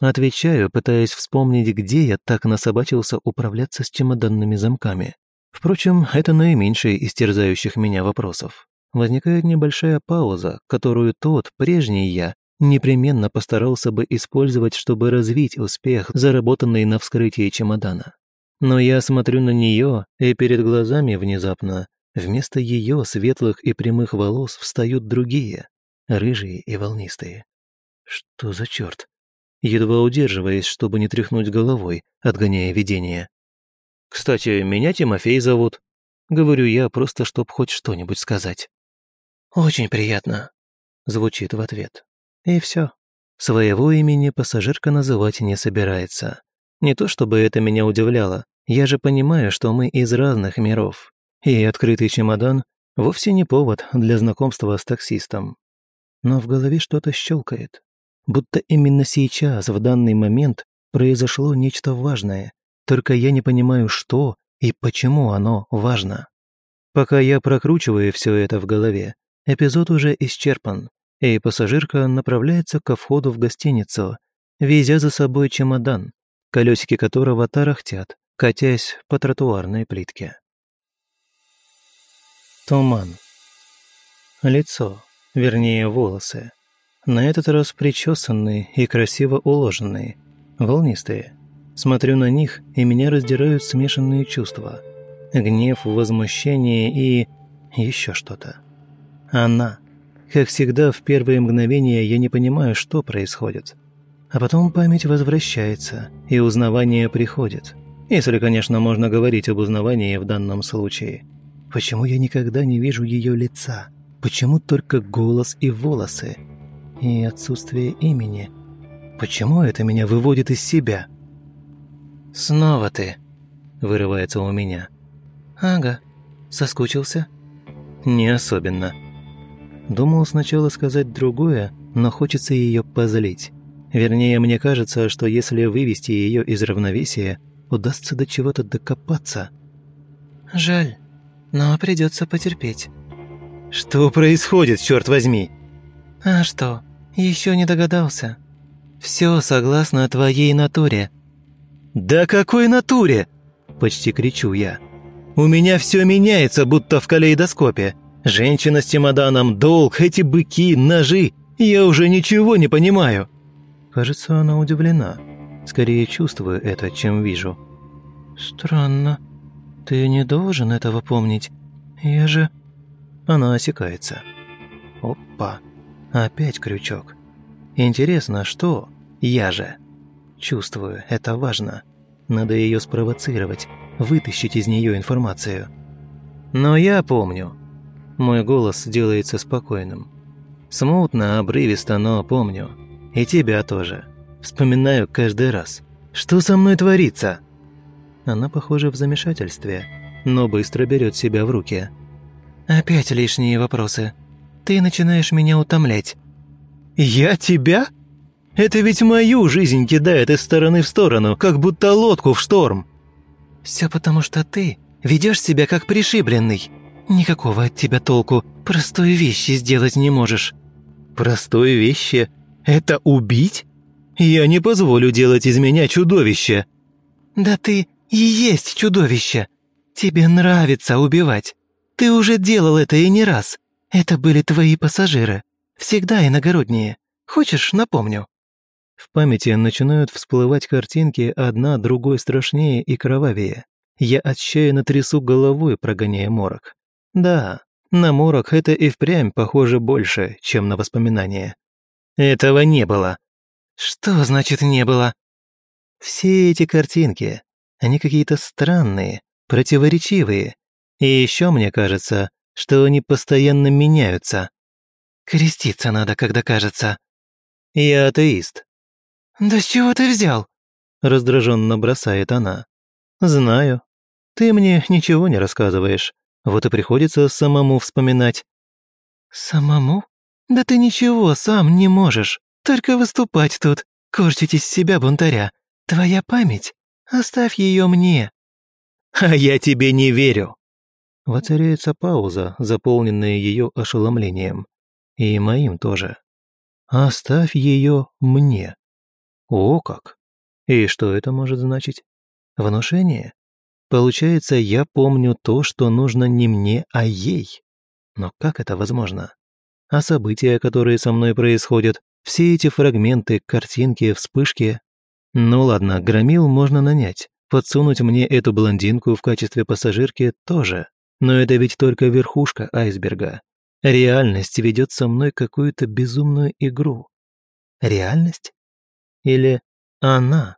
Отвечаю, пытаясь вспомнить, где я так насобачился управляться с чемоданными замками. Впрочем, это наименьший из терзающих меня вопросов. Возникает небольшая пауза, которую тот, прежний я, непременно постарался бы использовать, чтобы развить успех, заработанный на вскрытии чемодана. Но я смотрю на нее, и перед глазами внезапно, вместо ее светлых и прямых волос встают другие, рыжие и волнистые. Что за черт? едва удерживаясь, чтобы не тряхнуть головой, отгоняя видение. «Кстати, меня Тимофей зовут», — говорю я, просто чтоб хоть что-нибудь сказать. «Очень приятно», — звучит в ответ. И все. Своего имени пассажирка называть не собирается. Не то чтобы это меня удивляло, я же понимаю, что мы из разных миров. И открытый чемодан Вовсе не повод для знакомства с таксистом. Но в голове что-то щелкает. Будто именно сейчас, в данный момент, произошло нечто важное. Только я не понимаю, что и почему оно важно. Пока я прокручиваю все это в голове, эпизод уже исчерпан, и пассажирка направляется ко входу в гостиницу, везя за собой чемодан, колесики которого тарахтят, катясь по тротуарной плитке. Туман. Лицо, вернее волосы. На этот раз причесанные и красиво уложенные, волнистые. Смотрю на них, и меня раздирают смешанные чувства. Гнев, возмущение и... еще что-то. Она. Как всегда, в первые мгновения я не понимаю, что происходит. А потом память возвращается, и узнавание приходит. Если, конечно, можно говорить об узнавании в данном случае. Почему я никогда не вижу ее лица? Почему только голос и волосы? И отсутствие имени? Почему это меня выводит из себя? «Снова ты», — вырывается у меня. «Ага, соскучился?» «Не особенно». Думал сначала сказать другое, но хочется ее позлить. Вернее, мне кажется, что если вывести ее из равновесия, удастся до чего-то докопаться. «Жаль, но придется потерпеть». «Что происходит, черт возьми?» «А что, еще не догадался? Все согласно твоей натуре». «Да какой натуре?» – почти кричу я. «У меня все меняется, будто в калейдоскопе. Женщина с чемоданом, долг, эти быки, ножи. Я уже ничего не понимаю». Кажется, она удивлена. Скорее чувствую это, чем вижу. «Странно. Ты не должен этого помнить. Я же...» Она осекается. Опа. Опять крючок. Интересно, что? Я же. Чувствую, это важно. Надо ее спровоцировать, вытащить из нее информацию. Но я помню. Мой голос делается спокойным. Смутно, обрывисто, но помню. И тебя тоже. Вспоминаю каждый раз. Что со мной творится? Она, похоже, в замешательстве, но быстро берет себя в руки. «Опять лишние вопросы. Ты начинаешь меня утомлять». «Я тебя?» Это ведь мою жизнь кидает из стороны в сторону, как будто лодку в шторм. Все потому, что ты ведешь себя как пришибленный. Никакого от тебя толку. Простой вещи сделать не можешь. Простой вещи? Это убить? Я не позволю делать из меня чудовище. Да ты и есть чудовище. Тебе нравится убивать. Ты уже делал это и не раз. Это были твои пассажиры. Всегда иногородние. Хочешь, напомню?» В памяти начинают всплывать картинки, одна другой страшнее и кровавее. Я отчаянно трясу головой, прогоняя морок. Да, на морок это и впрямь похоже больше, чем на воспоминания. Этого не было. Что значит «не было»? Все эти картинки, они какие-то странные, противоречивые. И еще мне кажется, что они постоянно меняются. Креститься надо, когда кажется. Я атеист. «Да с чего ты взял?» Раздраженно бросает она. «Знаю. Ты мне ничего не рассказываешь. Вот и приходится самому вспоминать». «Самому? Да ты ничего сам не можешь. Только выступать тут, корчить из себя бунтаря. Твоя память? Оставь ее мне». «А я тебе не верю». Воцаряется пауза, заполненная ее ошеломлением. И моим тоже. «Оставь ее мне». О как! И что это может значить? Внушение? Получается, я помню то, что нужно не мне, а ей. Но как это возможно? А события, которые со мной происходят, все эти фрагменты, картинки, вспышки... Ну ладно, громил можно нанять. Подсунуть мне эту блондинку в качестве пассажирки тоже. Но это ведь только верхушка айсберга. Реальность ведет со мной какую-то безумную игру. Реальность? Или она?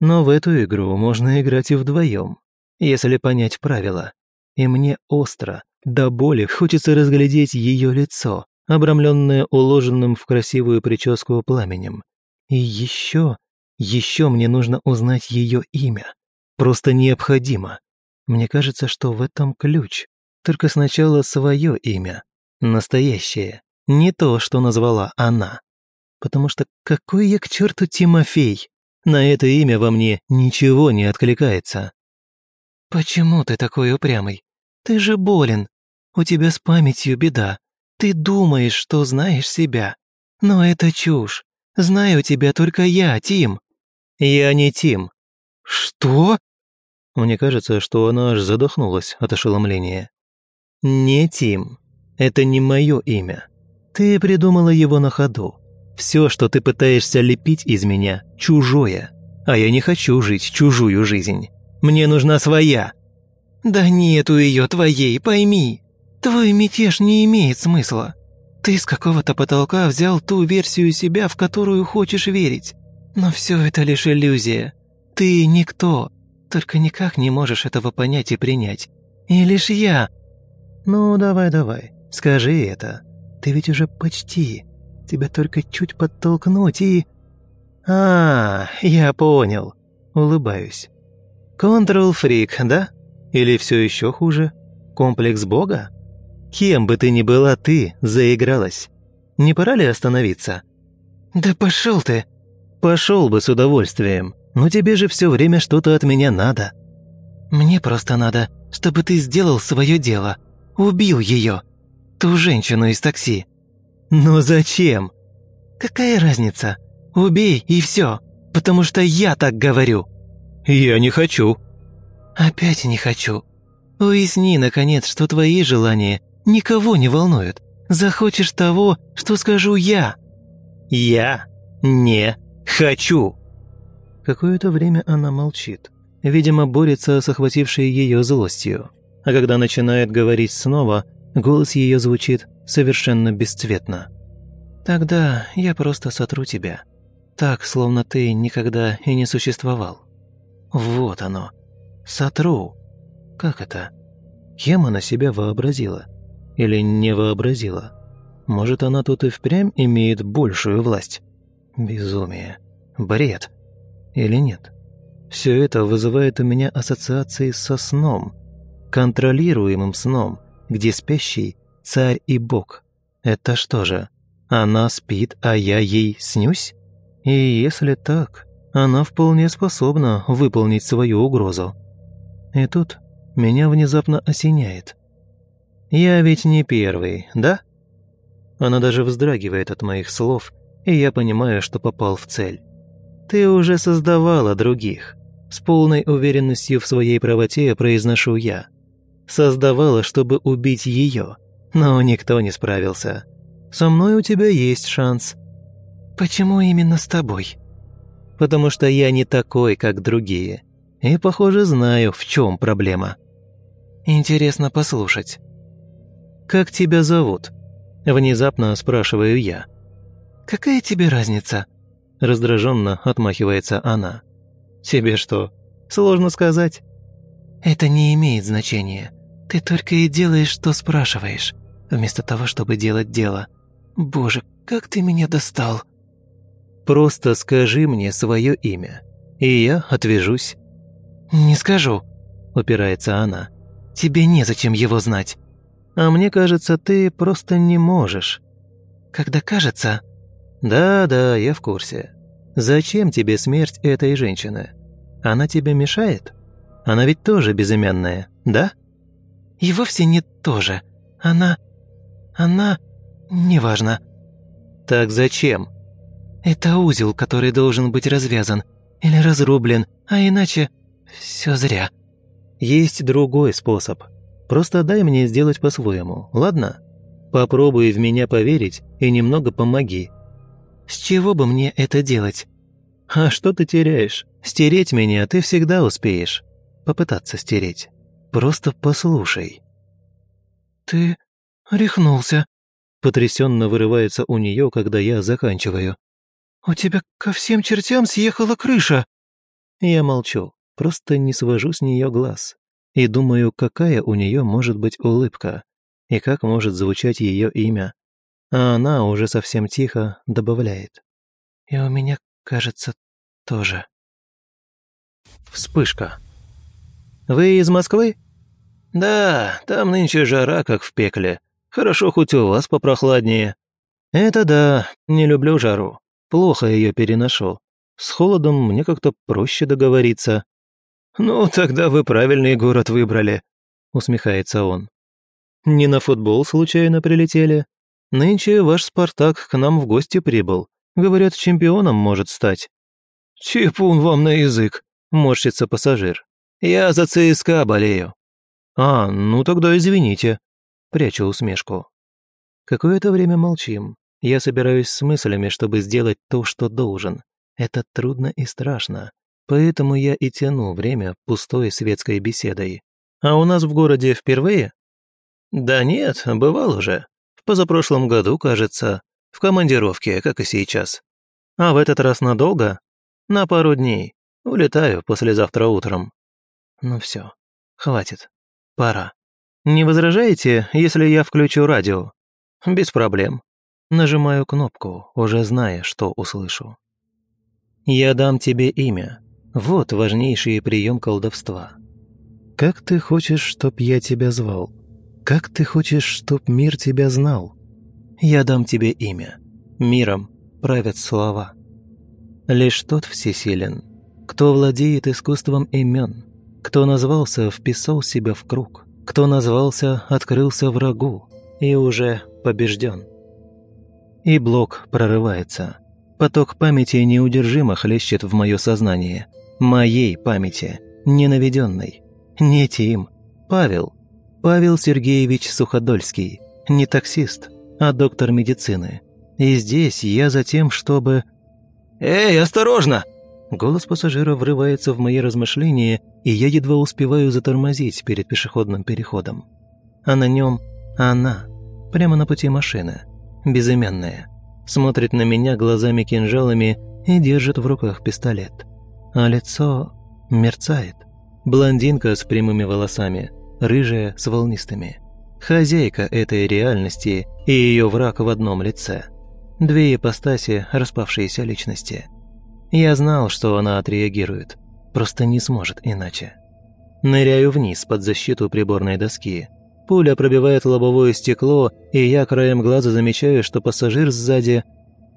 Но в эту игру можно играть и вдвоем, если понять правила. И мне остро, до боли хочется разглядеть ее лицо, обрамленное уложенным в красивую прическу пламенем. И еще, еще мне нужно узнать ее имя. Просто необходимо. Мне кажется, что в этом ключ. Только сначала свое имя, настоящее, не то, что назвала она. Потому что какой я к черту Тимофей? На это имя во мне ничего не откликается. «Почему ты такой упрямый? Ты же болен. У тебя с памятью беда. Ты думаешь, что знаешь себя. Но это чушь. Знаю тебя только я, Тим». «Я не Тим». «Что?» Мне кажется, что она аж задохнулась от ошеломления. «Не Тим. Это не мое имя. Ты придумала его на ходу. Все, что ты пытаешься лепить из меня, чужое. А я не хочу жить чужую жизнь. Мне нужна своя». «Да нету ее твоей, пойми. Твой мятеж не имеет смысла. Ты с какого-то потолка взял ту версию себя, в которую хочешь верить. Но все это лишь иллюзия. Ты никто, только никак не можешь этого понять и принять. И лишь я...» «Ну, давай-давай, скажи это. Ты ведь уже почти...» Тебя только чуть подтолкнуть и... А, я понял. Улыбаюсь. Контрол-фрик, да? Или все еще хуже? Комплекс бога? Кем бы ты ни была, ты заигралась. Не пора ли остановиться? Да пошел ты. Пошел бы с удовольствием, но тебе же все время что-то от меня надо. Мне просто надо, чтобы ты сделал свое дело. Убил ее. Ту женщину из такси. «Но зачем?» «Какая разница? Убей и все, потому что я так говорю». «Я не хочу». «Опять не хочу. Уясни, наконец, что твои желания никого не волнуют. Захочешь того, что скажу я». «Я не хочу». Какое-то время она молчит. Видимо, борется с охватившей ее злостью. А когда начинает говорить снова, голос ее звучит совершенно бесцветно. «Тогда я просто сотру тебя. Так, словно ты никогда и не существовал. Вот оно. Сотру. Как это? Кем она себя вообразила? Или не вообразила? Может, она тут и впрямь имеет большую власть? Безумие. Бред. Или нет? Все это вызывает у меня ассоциации со сном. Контролируемым сном, где спящий царь и бог. Это что же, она спит, а я ей снюсь? И если так, она вполне способна выполнить свою угрозу. И тут меня внезапно осеняет. Я ведь не первый, да? Она даже вздрагивает от моих слов, и я понимаю, что попал в цель. Ты уже создавала других. С полной уверенностью в своей правоте произношу я. Создавала, чтобы убить ее, но никто не справился. Со мной у тебя есть шанс». «Почему именно с тобой?» «Потому что я не такой, как другие. И, похоже, знаю, в чем проблема». «Интересно послушать». «Как тебя зовут?» Внезапно спрашиваю я. «Какая тебе разница?» Раздраженно отмахивается она. «Тебе что, сложно сказать?» «Это не имеет значения. Ты только и делаешь, что спрашиваешь вместо того, чтобы делать дело. Боже, как ты меня достал!» «Просто скажи мне свое имя, и я отвяжусь». «Не скажу», — упирается она. «Тебе незачем его знать». «А мне кажется, ты просто не можешь». «Когда кажется...» «Да-да, я в курсе. Зачем тебе смерть этой женщины? Она тебе мешает? Она ведь тоже безымянная, да?» «И вовсе не тоже. Она...» Она... неважно». «Так зачем?» «Это узел, который должен быть развязан или разрублен, а иначе все зря». «Есть другой способ. Просто дай мне сделать по-своему, ладно? Попробуй в меня поверить и немного помоги». «С чего бы мне это делать?» «А что ты теряешь? Стереть меня ты всегда успеешь. Попытаться стереть. Просто послушай». «Ты «Рехнулся», — потрясенно вырывается у нее, когда я заканчиваю. «У тебя ко всем чертям съехала крыша!» Я молчу, просто не свожу с нее глаз и думаю, какая у нее может быть улыбка и как может звучать ее имя. А она уже совсем тихо добавляет. «И у меня, кажется, тоже». Вспышка. «Вы из Москвы?» «Да, там нынче жара, как в пекле. Хорошо, хоть у вас попрохладнее». «Это да, не люблю жару. Плохо ее переношу. С холодом мне как-то проще договориться». «Ну, тогда вы правильный город выбрали», — усмехается он. «Не на футбол случайно прилетели? Нынче ваш «Спартак» к нам в гости прибыл. Говорят, чемпионом может стать». «Чепун вам на язык», — морщится пассажир. «Я за ЦСКА болею». «А, ну тогда извините», — прячу усмешку. Какое-то время молчим. Я собираюсь с мыслями, чтобы сделать то, что должен. Это трудно и страшно. Поэтому я и тяну время пустой светской беседой. А у нас в городе впервые? Да нет, бывал уже. В позапрошлом году, кажется. В командировке, как и сейчас. А в этот раз надолго? На пару дней. Улетаю послезавтра утром. Ну все, хватит. Пора. Не возражаете, если я включу радио? Без проблем. Нажимаю кнопку, уже зная, что услышу. Я дам тебе имя. Вот важнейший прием колдовства. Как ты хочешь, чтоб я тебя звал? Как ты хочешь, чтоб мир тебя знал? Я дам тебе имя. Миром правят слова. Лишь тот всесилен, кто владеет искусством имен, кто назвался, вписал себя в круг, кто назвался, открылся врагу и уже побежден. И блок прорывается. Поток памяти неудержимо хлещет в мое сознание. Моей памяти, ненаведенной. Не Тим, Павел. Павел Сергеевич Суходольский. Не таксист, а доктор медицины. И здесь я за тем, чтобы... «Эй, осторожно!» Голос пассажира врывается в мои размышления, и я едва успеваю затормозить перед пешеходным переходом. А на нем она, прямо на пути машины, безымянная, смотрит на меня глазами-кинжалами и держит в руках пистолет. А лицо мерцает. Блондинка с прямыми волосами, рыжая с волнистыми. Хозяйка этой реальности и ее враг в одном лице. Две ипостаси распавшиеся личности – я знал, что она отреагирует, просто не сможет иначе. Ныряю вниз под защиту приборной доски. Пуля пробивает лобовое стекло, и я краем глаза замечаю, что пассажир сзади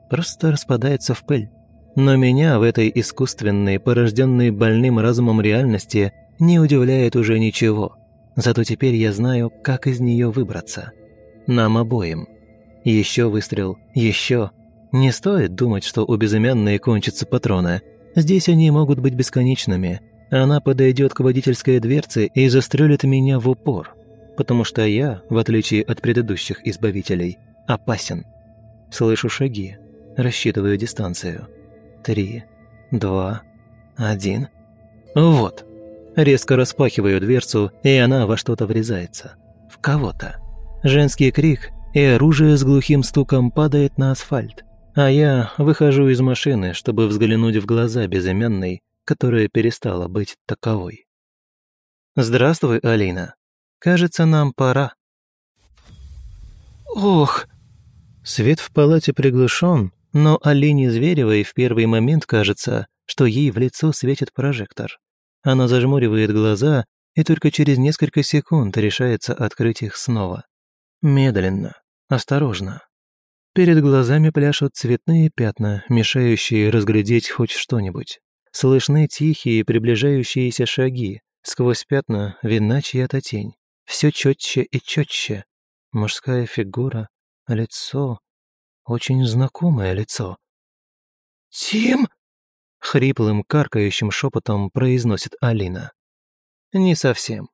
просто распадается в пыль. Но меня в этой искусственной, порожденной больным разумом реальности не удивляет уже ничего. Зато теперь я знаю, как из нее выбраться. Нам обоим. Еще выстрел, еще, не стоит думать, что у безымянной кончатся патроны. Здесь они могут быть бесконечными. Она подойдет к водительской дверце и застрелит меня в упор. Потому что я, в отличие от предыдущих избавителей, опасен. Слышу шаги, рассчитываю дистанцию. Три, два, один. Вот. Резко распахиваю дверцу, и она во что-то врезается. В кого-то. Женский крик, и оружие с глухим стуком падает на асфальт. А я выхожу из машины, чтобы взглянуть в глаза безымянной, которая перестала быть таковой. «Здравствуй, Алина. Кажется, нам пора». «Ох!» Свет в палате приглушен, но Алине Зверевой в первый момент кажется, что ей в лицо светит прожектор. Она зажмуривает глаза и только через несколько секунд решается открыть их снова. Медленно, осторожно, Перед глазами пляшут цветные пятна, мешающие разглядеть хоть что-нибудь. Слышны тихие приближающиеся шаги. Сквозь пятна видна чья-то тень. Все четче и четче. Мужская фигура, лицо. Очень знакомое лицо. «Тим!» — хриплым, каркающим шепотом произносит Алина. «Не совсем.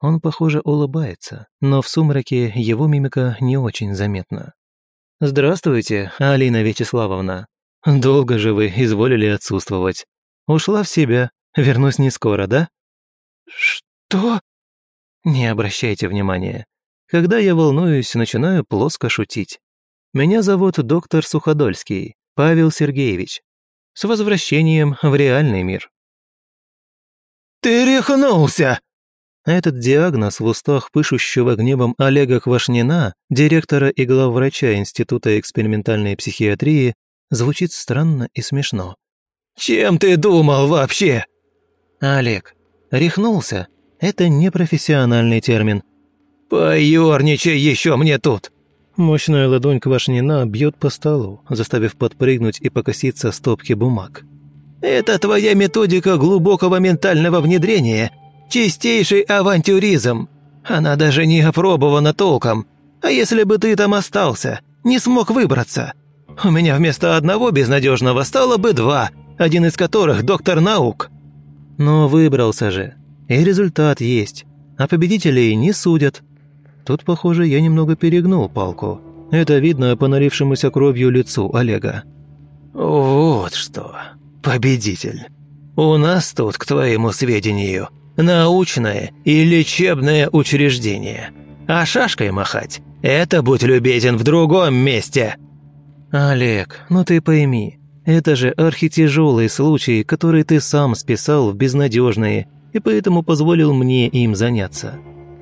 Он, похоже, улыбается, но в сумраке его мимика не очень заметна. «Здравствуйте, Алина Вячеславовна. Долго же вы изволили отсутствовать. Ушла в себя. Вернусь не скоро, да?» «Что?» «Не обращайте внимания. Когда я волнуюсь, начинаю плоско шутить. Меня зовут доктор Суходольский, Павел Сергеевич. С возвращением в реальный мир». «Ты рехнулся!» Этот диагноз в устах пышущего гневом Олега Квашнина, директора и главврача Института экспериментальной психиатрии, звучит странно и смешно. «Чем ты думал вообще?» «Олег, рехнулся? Это не профессиональный термин. «Поёрничай еще мне тут!» Мощная ладонь Квашнина бьет по столу, заставив подпрыгнуть и покоситься стопки бумаг. «Это твоя методика глубокого ментального внедрения. Чистейший авантюризм. Она даже не опробована толком. А если бы ты там остался, не смог выбраться? У меня вместо одного безнадежного стало бы два, один из которых доктор наук». Но выбрался же. И результат есть. А победителей не судят. Тут, похоже, я немного перегнул палку. Это видно по налившемуся кровью лицу Олега. «Вот что, победитель. У нас тут, к твоему сведению, научное и лечебное учреждение. А шашкой махать – это, будь любезен, в другом месте». «Олег, ну ты пойми, это же архитяжелый случай, который ты сам списал в безнадежные, и поэтому позволил мне им заняться.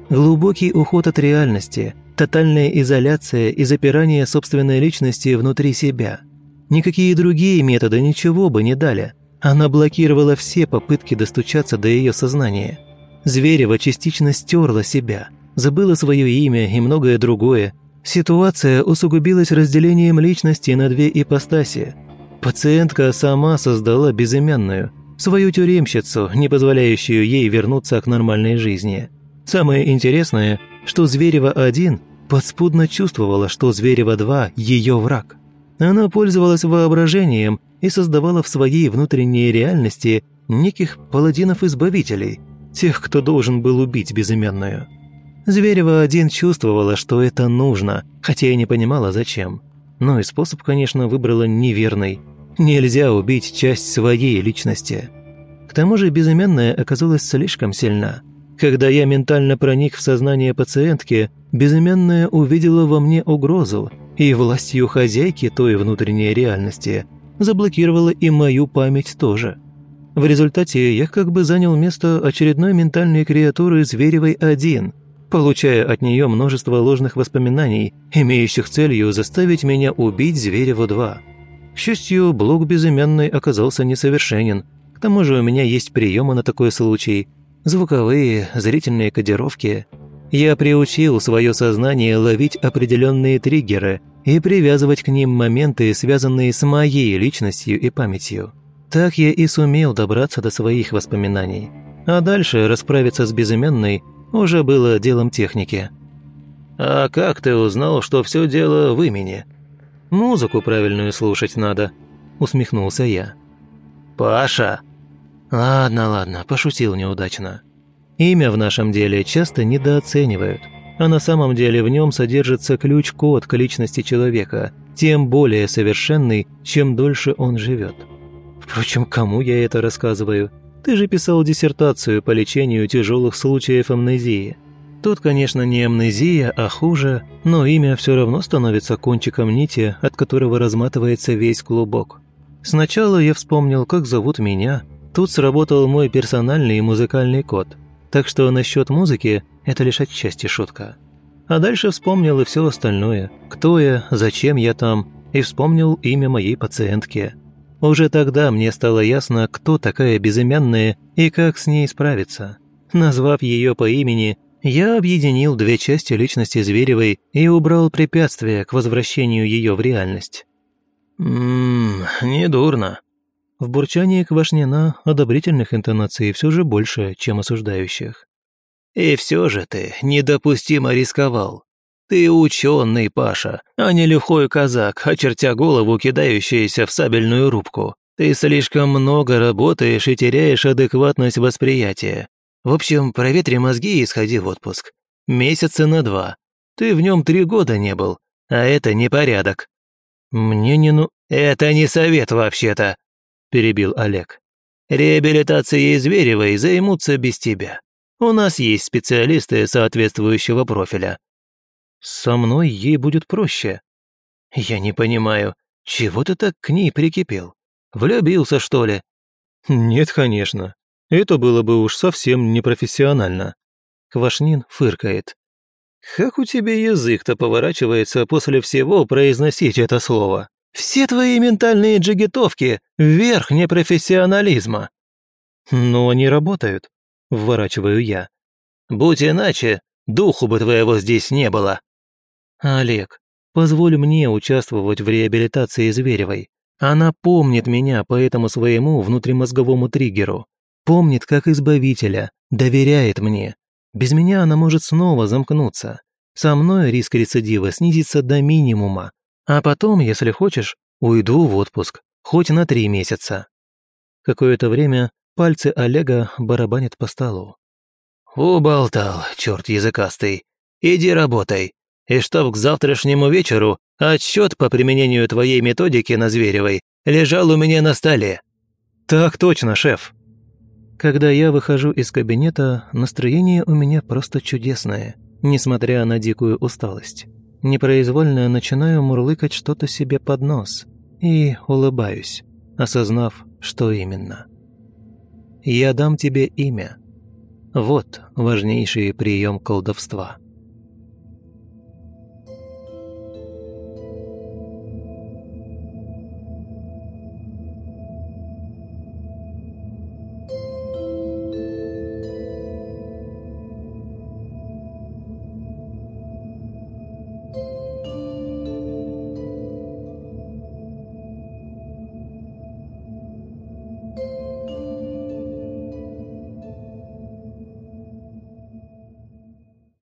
Глубокий уход от реальности, тотальная изоляция и запирание собственной личности внутри себя. Никакие другие методы ничего бы не дали. Она блокировала все попытки достучаться до ее сознания. Зверева частично стерла себя, забыла свое имя и многое другое. Ситуация усугубилась разделением личности на две ипостаси – Пациентка сама создала безымянную, свою тюремщицу, не позволяющую ей вернуться к нормальной жизни. Самое интересное, что Зверева-1 подспудно чувствовала, что Зверева-2 – ее враг. Она пользовалась воображением и создавала в своей внутренней реальности неких паладинов-избавителей, тех, кто должен был убить безымянную. Зверева-1 чувствовала, что это нужно, хотя и не понимала, зачем. Но и способ, конечно, выбрала неверный. Нельзя убить часть своей личности. К тому же безымянная оказалась слишком сильна. Когда я ментально проник в сознание пациентки, безымянная увидела во мне угрозу, и властью хозяйки той внутренней реальности заблокировала и мою память тоже. В результате я как бы занял место очередной ментальной креатуры Зверевой-1, получая от нее множество ложных воспоминаний, имеющих целью заставить меня убить Зверева-2. К счастью, блок безымянный оказался несовершенен. К тому же у меня есть приемы на такой случай. Звуковые, зрительные кодировки. Я приучил свое сознание ловить определенные триггеры и привязывать к ним моменты, связанные с моей личностью и памятью. Так я и сумел добраться до своих воспоминаний. А дальше расправиться с безымянной уже было делом техники. «А как ты узнал, что все дело в имени?» «Музыку правильную слушать надо», — усмехнулся я. «Паша!» «Ладно, ладно, пошутил неудачно. Имя в нашем деле часто недооценивают, а на самом деле в нем содержится ключ-код к личности человека, тем более совершенный, чем дольше он живет. Впрочем, кому я это рассказываю? Ты же писал диссертацию по лечению тяжелых случаев амнезии. Тут, конечно, не амнезия, а хуже, но имя все равно становится кончиком нити, от которого разматывается весь клубок. Сначала я вспомнил, как зовут меня. Тут сработал мой персональный музыкальный код. Так что насчет музыки это лишь отчасти шутка. А дальше вспомнил и все остальное. Кто я, зачем я там, и вспомнил имя моей пациентки. Уже тогда мне стало ясно, кто такая безымянная и как с ней справиться. Назвав ее по имени, я объединил две части личности Зверевой и убрал препятствия к возвращению ее в реальность. «Ммм, недурно». В бурчании Квашнина одобрительных интонаций все же больше, чем осуждающих. «И все же ты недопустимо рисковал. Ты ученый, Паша, а не лихой казак, очертя голову, кидающийся в сабельную рубку. Ты слишком много работаешь и теряешь адекватность восприятия. В общем, проветри мозги и сходи в отпуск. Месяца на два. Ты в нем три года не был, а это непорядок». «Мне не ну...» «Это не совет вообще-то», – перебил Олег. «Реабилитацией Зверевой займутся без тебя. У нас есть специалисты соответствующего профиля». «Со мной ей будет проще». «Я не понимаю, чего ты так к ней прикипел? Влюбился, что ли?» «Нет, конечно. Это было бы уж совсем непрофессионально. Квашнин фыркает. «Как у тебя язык-то поворачивается после всего произносить это слово? Все твои ментальные джигитовки – верх непрофессионализма». «Но они работают», – вворачиваю я. Будь иначе, духу бы твоего здесь не было». «Олег, позволь мне участвовать в реабилитации Зверевой. Она помнит меня по этому своему внутримозговому триггеру. Помнит как избавителя, доверяет мне. Без меня она может снова замкнуться. Со мной риск рецидива снизится до минимума. А потом, если хочешь, уйду в отпуск. Хоть на три месяца». Какое-то время пальцы Олега барабанят по столу. «Уболтал, черт языкастый. Иди работай. И чтоб к завтрашнему вечеру отчет по применению твоей методики на Зверевой лежал у меня на столе». «Так точно, шеф». Когда я выхожу из кабинета, настроение у меня просто чудесное, несмотря на дикую усталость. Непроизвольно начинаю мурлыкать что-то себе под нос и улыбаюсь, осознав, что именно. «Я дам тебе имя», вот важнейший прием колдовства.